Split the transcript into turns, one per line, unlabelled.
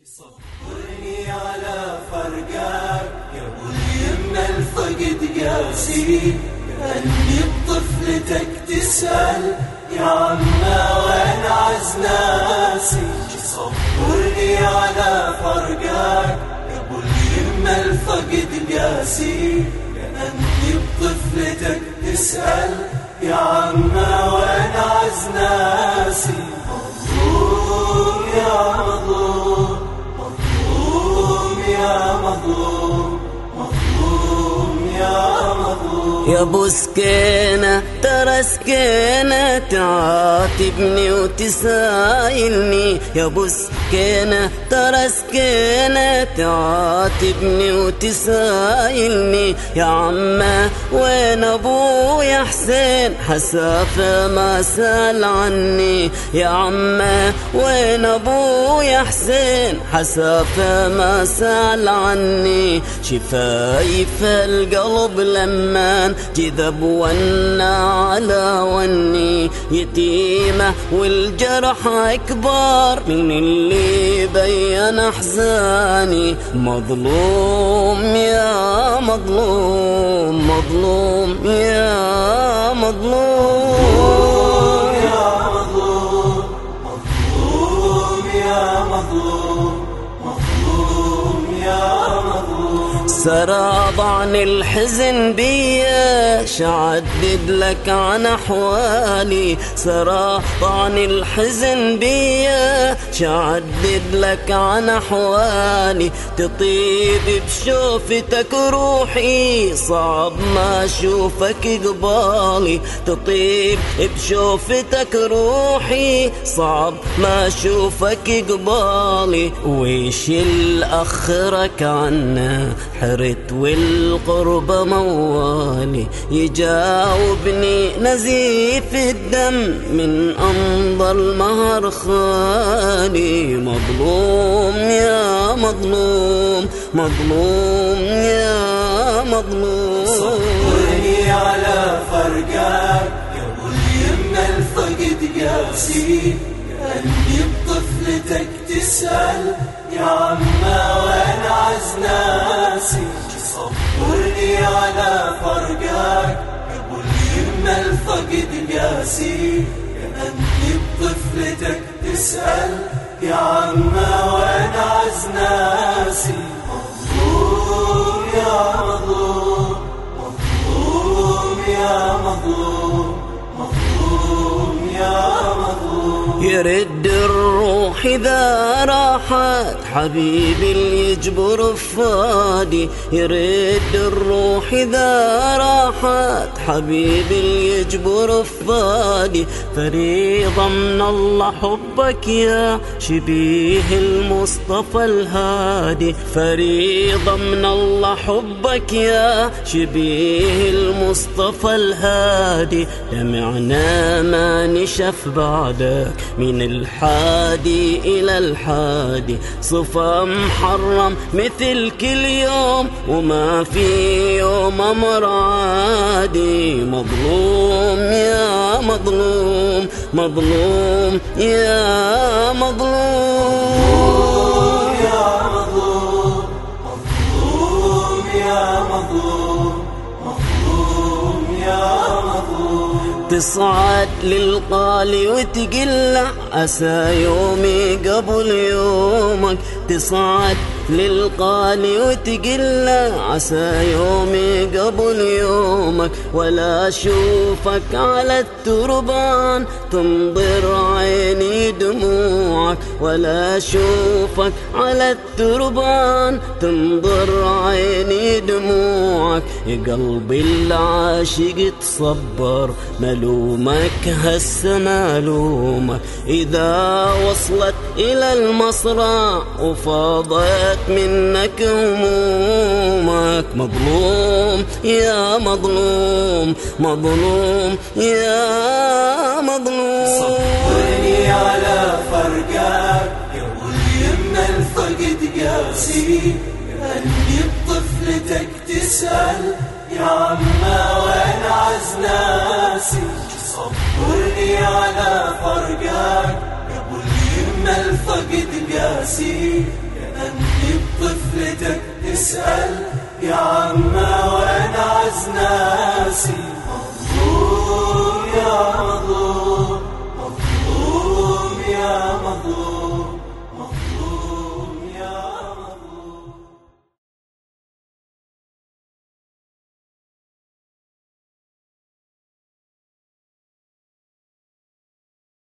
صبرني على فرقك ابو اليمه الفقد قاسي كاني بطفلتك تسأل. يا عما وين عز ناسي صبرني على فرقك ابو اليمه الفقد قاسي كاني بطفلتك تسأل. يا عما وين عز ناسي يا
ابو سكينة ترى سكينة تعاتبني وتسايلني. يا ابو سكينة ترى تعاتبني وتسايلني. يا عمة وين أبويا حسين؟ حسافة ما سأل عني. يا عمة وين أبويا حسين؟ حسافة ما سأل عني. شفايف القلب لما جذب ونا على وني يتيمة والجرح أكبر من اللي بين أحزاني مظلوم يا مظلوم مظلوم يا مظلوم. سرى ضعن الحزن بيا شعدد لك عن أحوالي. سرى ضعن الحزن بيا شعدد لك عن أحوالي. تطيب بشوفتك روحي صعب ما أشوفك قبالي تطيب بشوفتك روحي صعب ما أشوفك قبالي ويش الاخرك عنا حرت والقرب موالي يجاوبني نزيف الدم من أمضى المهر خالي مظلوم يا مظلوم مظلوم يا مظلوم.
صبرني على فرقك يا اليمه الفقد قاسي. كاني بطفلتك تسأل يا عما الفقد قاسي كاني بطفلتك تسأل يا عما وين عز ناسي؟ مظلوم يا مظلوم مظلوم يا مظلوم.
يرد الروح إذا راحت. حبيبي اللي يجبر فادي يرد الروح إذا راحت. حبيبي اللي يجبر فادي فريضة من الله حبك يا شبيه المصطفى الهادي. فريضة من الله حبك يا شبيه المصطفى الهادي. دمعنا ما نشف بعدك من الحادي إلى الحادي. صفا محرم مثل كل يوم وما في يوم أمر عادي مظلوم يا مظلوم مظلوم يا مظلوم. تصعد للقالي وتقلع عسى يومي قبل يومك. تصعد للقالي وتقلع عسى يومي قبل يومك ولا أشوفك على التربان تنظر عيني دموعك ولا أشوفك على التربان تنظر عيني دموعك. يا قلبي العاشق تصبر ملومك هسه ملومك. إذا وصلت إلى المصرع وفاضت منك همومك. مظلوم يا مظلوم مظلوم يا مظلوم.
صبرني على فرقك يا ابو اليمه الفقد قاسي كاني بطفلتك تسأل يا عما وين عز ناسي صبرني على قياسي كأني بطفلتك تسأل؟ يا عما وين عز ناسي